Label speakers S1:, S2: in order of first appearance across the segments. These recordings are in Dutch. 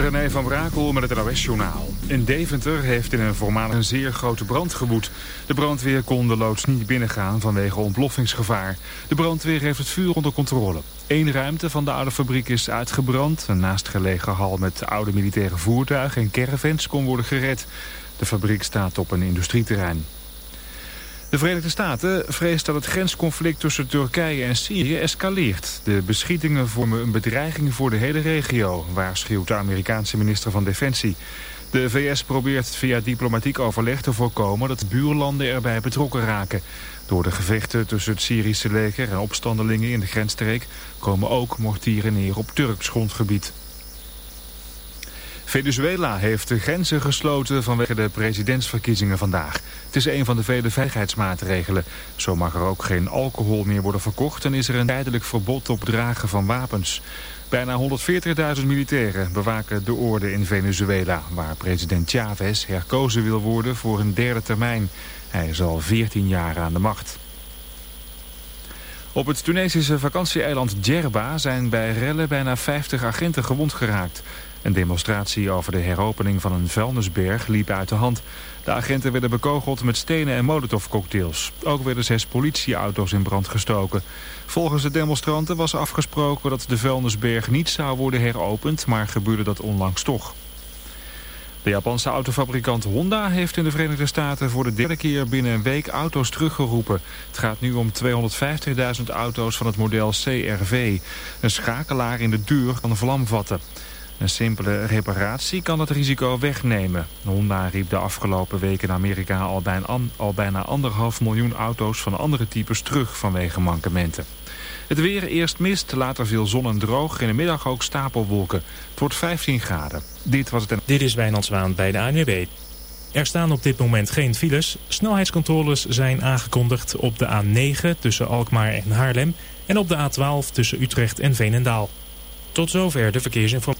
S1: René van Brakel met het NOS-journaal. In Deventer heeft in een voormalig een zeer grote brand gewoed. De brandweer kon de loods niet binnengaan vanwege ontploffingsgevaar. De brandweer heeft het vuur onder controle. Eén ruimte van de oude fabriek is uitgebrand. Een naastgelegen hal met oude militaire voertuigen en caravans kon worden gered. De fabriek staat op een industrieterrein. De Verenigde Staten vreest dat het grensconflict tussen Turkije en Syrië escaleert. De beschietingen vormen een bedreiging voor de hele regio, waarschuwt de Amerikaanse minister van Defensie. De VS probeert via diplomatiek overleg te voorkomen dat buurlanden erbij betrokken raken. Door de gevechten tussen het Syrische leger en opstandelingen in de grensstreek komen ook mortieren neer op Turks grondgebied. Venezuela heeft de grenzen gesloten vanwege de presidentsverkiezingen vandaag. Het is een van de vele veiligheidsmaatregelen. Zo mag er ook geen alcohol meer worden verkocht en is er een tijdelijk verbod op dragen van wapens. Bijna 140.000 militairen bewaken de orde in Venezuela... waar president Chavez herkozen wil worden voor een derde termijn. Hij is al 14 jaar aan de macht. Op het Tunesische vakantieeiland Djerba zijn bij rellen bijna 50 agenten gewond geraakt. Een demonstratie over de heropening van een vuilnisberg liep uit de hand. De agenten werden bekogeld met stenen en molotovcocktails. Ook werden zes politieauto's in brand gestoken. Volgens de demonstranten was afgesproken dat de vuilnisberg niet zou worden heropend, maar gebeurde dat onlangs toch. De Japanse autofabrikant Honda heeft in de Verenigde Staten voor de derde keer binnen een week auto's teruggeroepen. Het gaat nu om 250.000 auto's van het model CRV. Een schakelaar in de deur kan vlam vatten. Een simpele reparatie kan het risico wegnemen. Honda riep de afgelopen weken in Amerika al bijna, al bijna anderhalf miljoen auto's van andere types terug vanwege mankementen. Het weer eerst mist, later veel zon en droog. In de middag ook stapelwolken. Het wordt 15 graden. Dit was het...
S2: Dit is Wijnand Zwaan bij de ANWB. Er staan op dit moment geen files. Snelheidscontroles zijn aangekondigd op de A9 tussen Alkmaar en Haarlem... en op de A12 tussen Utrecht en Veenendaal. Tot zover de verkeersinformatie.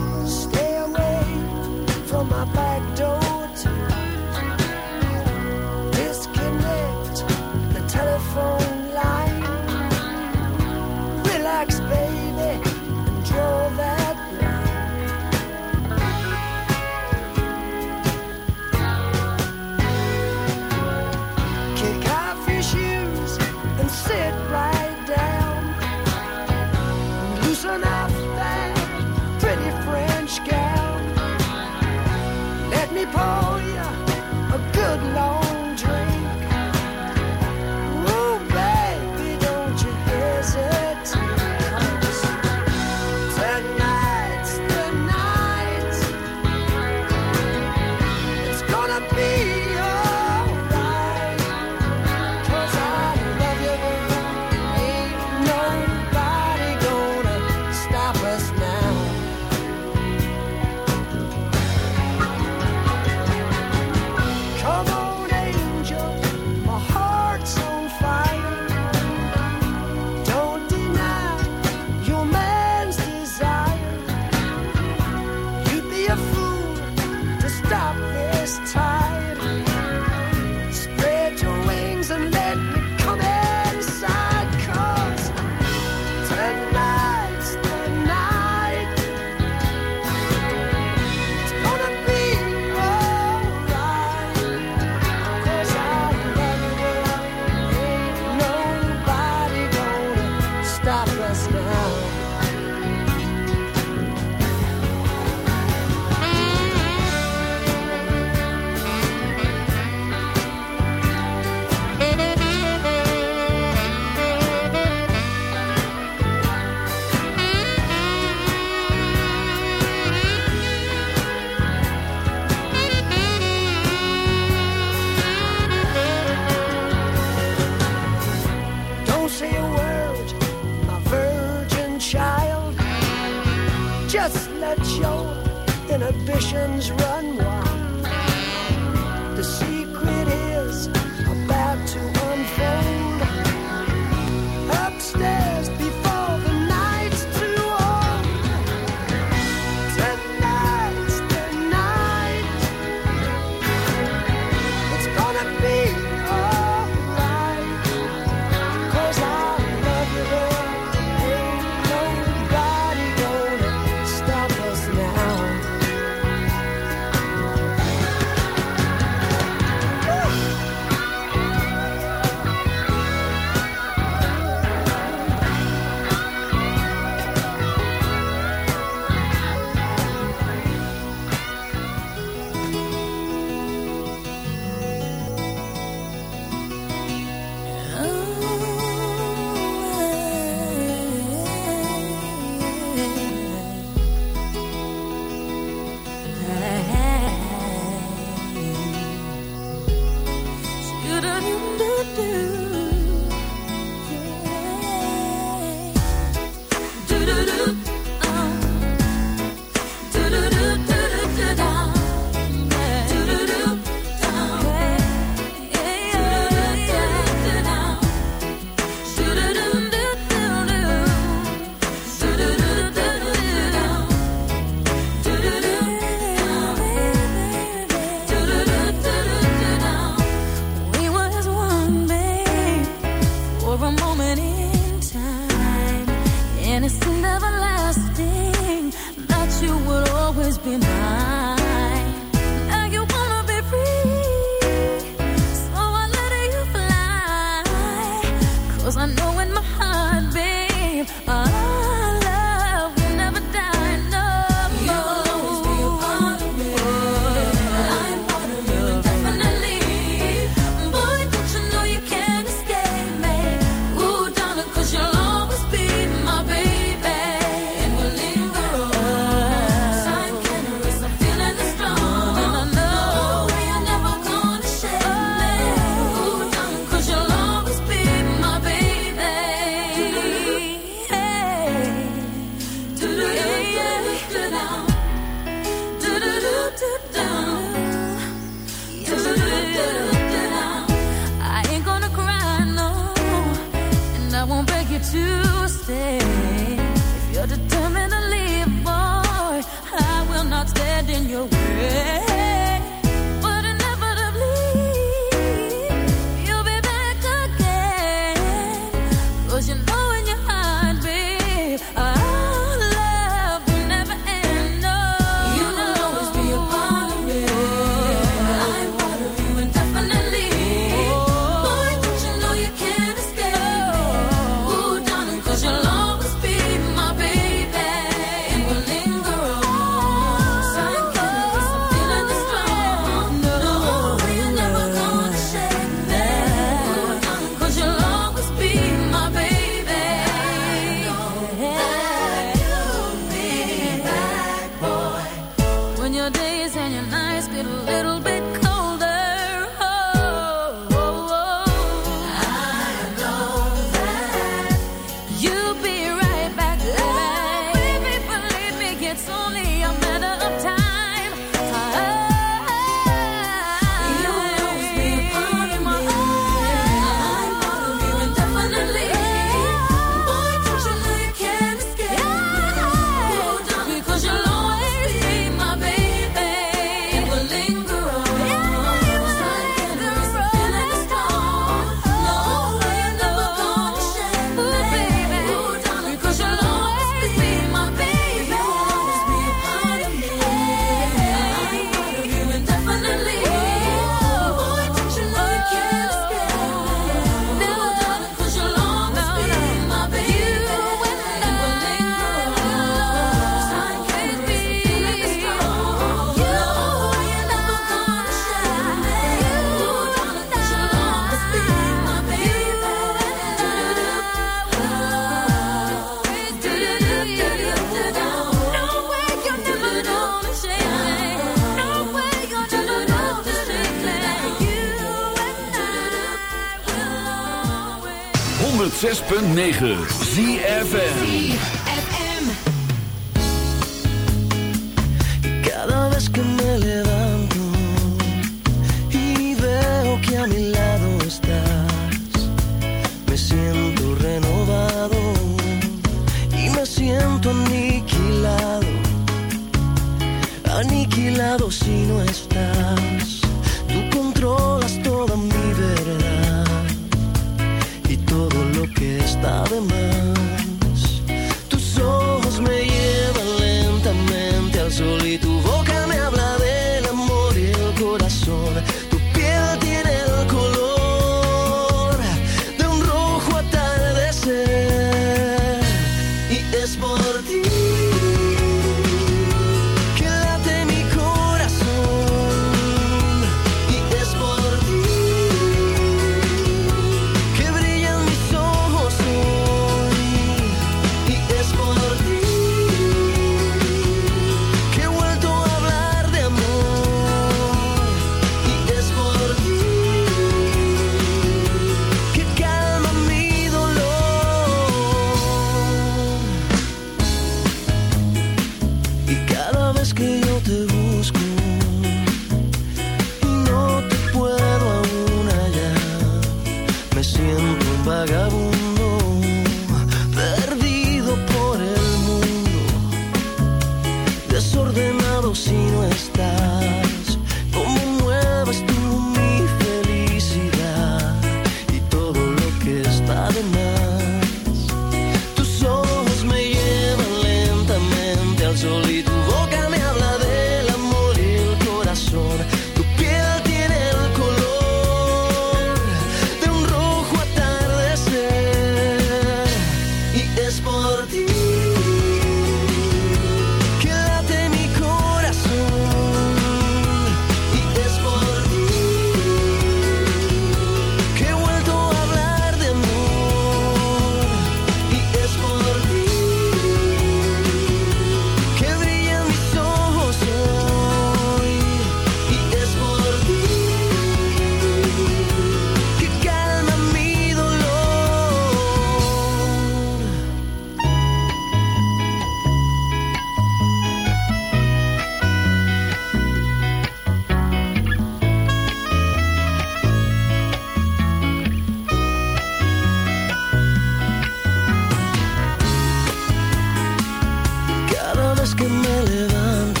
S3: que me levanto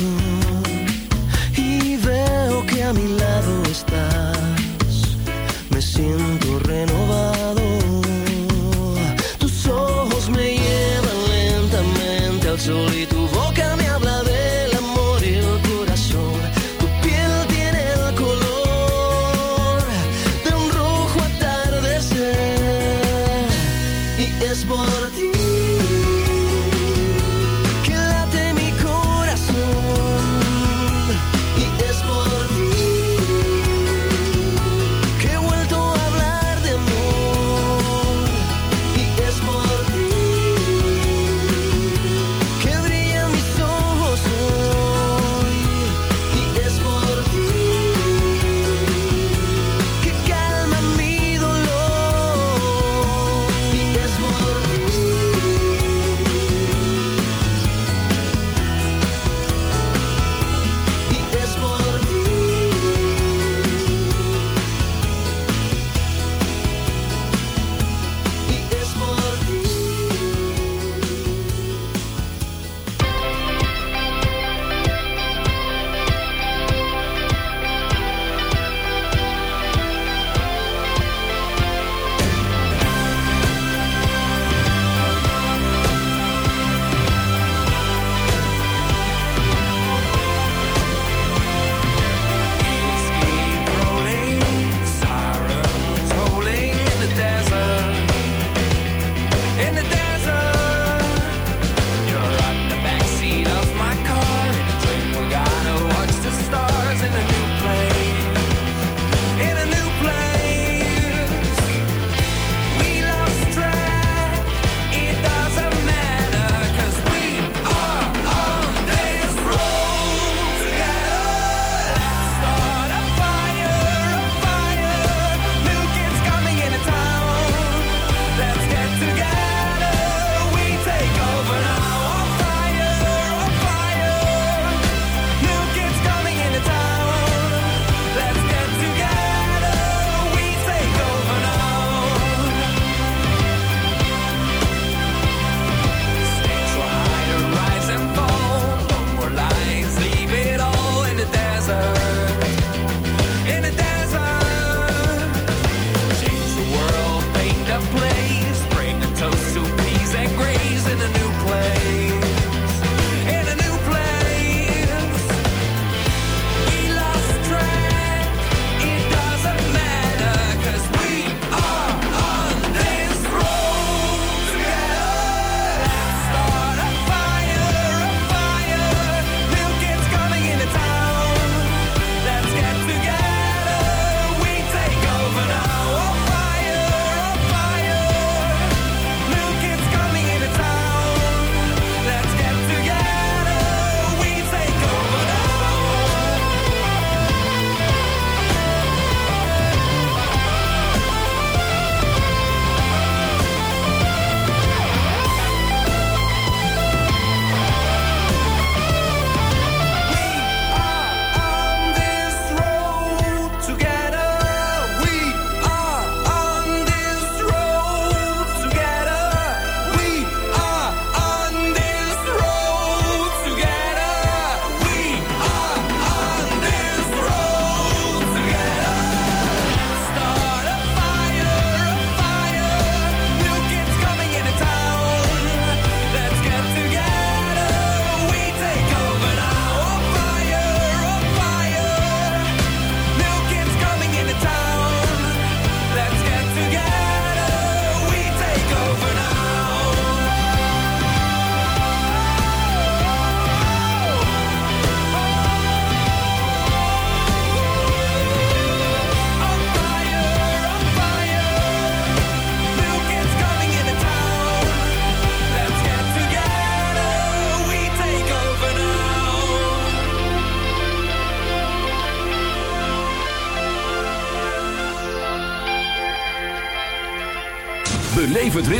S3: y veo que a
S4: mi lado estás, me siento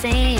S5: same.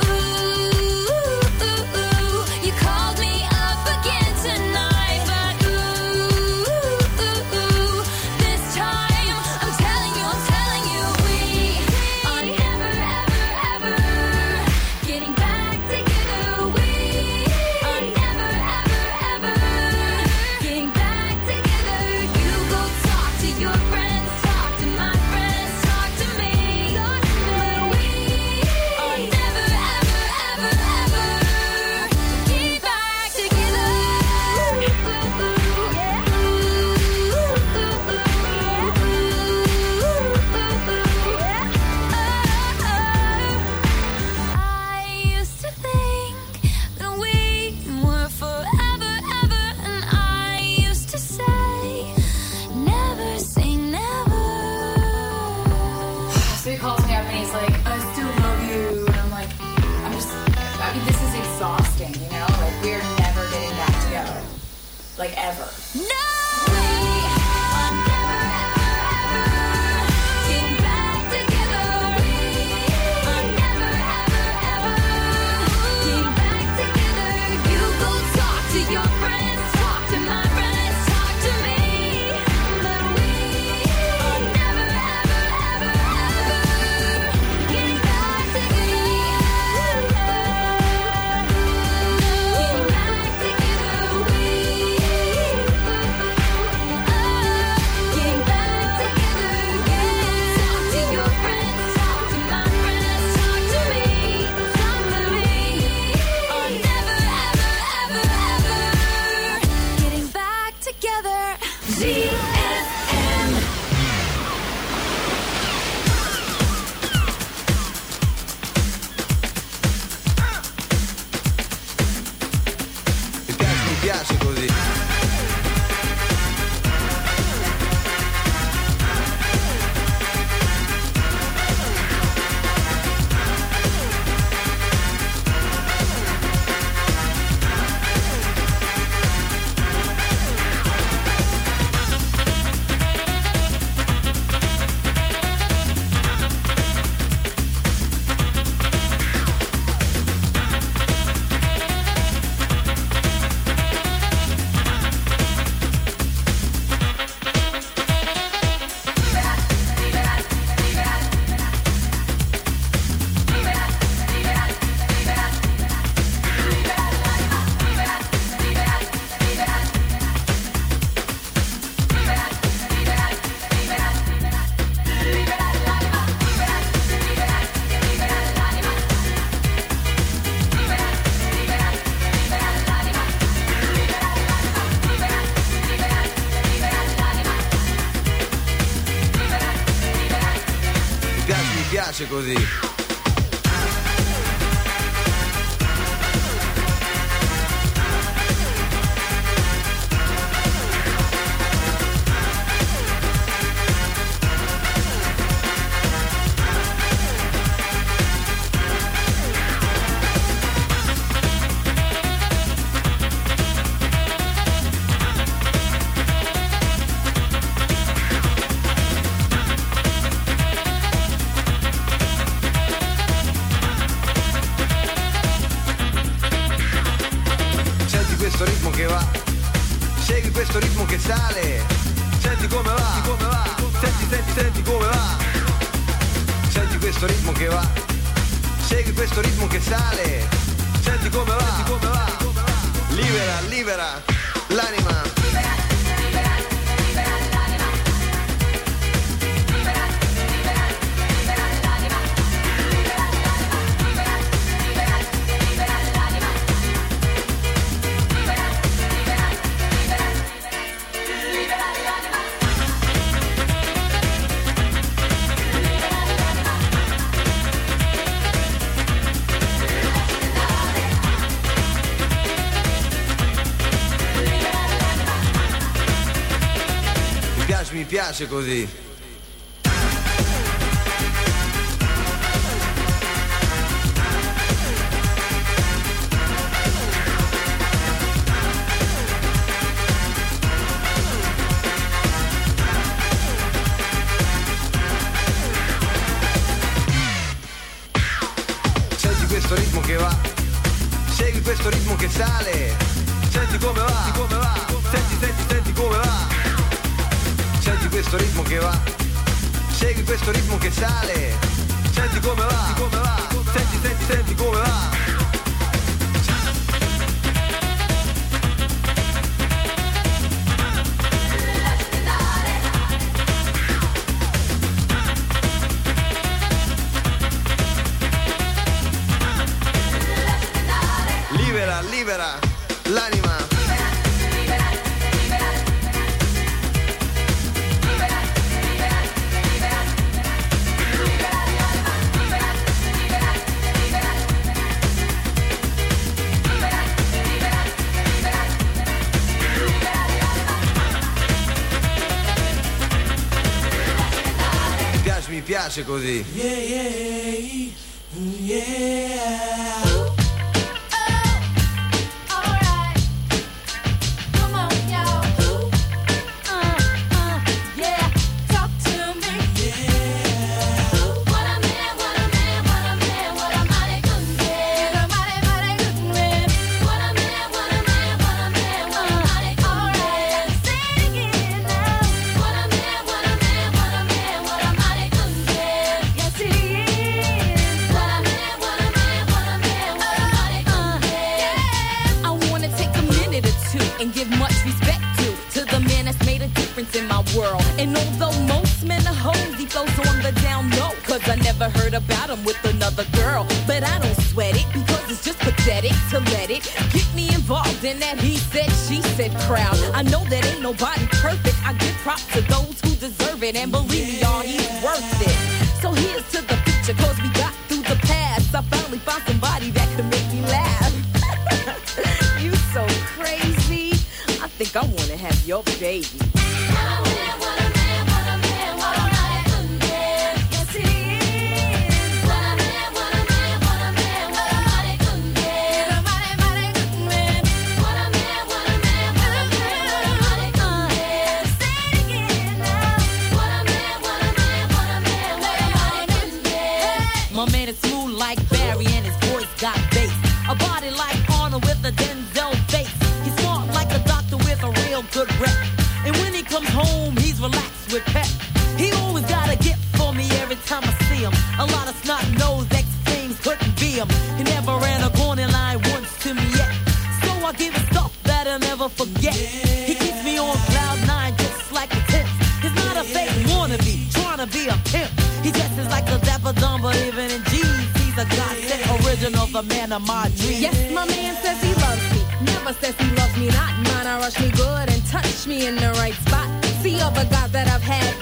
S6: piace così. piace così.
S5: Yeah.
S7: I know that ain't nobody perfect. I give props to those who deserve it and believe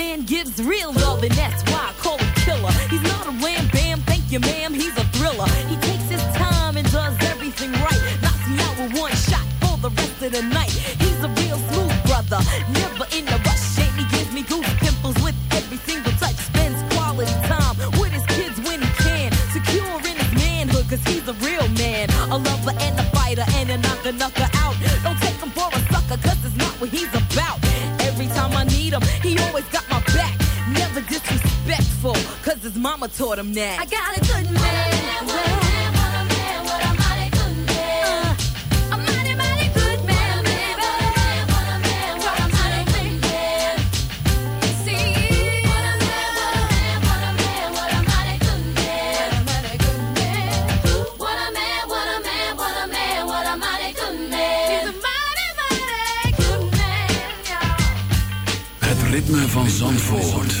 S7: man gives real love, and that's why I call him killer. He's not a wham bam, thank you, ma'am. He's a mama taught him that. I got a good man.
S5: ritme van Zandvoort.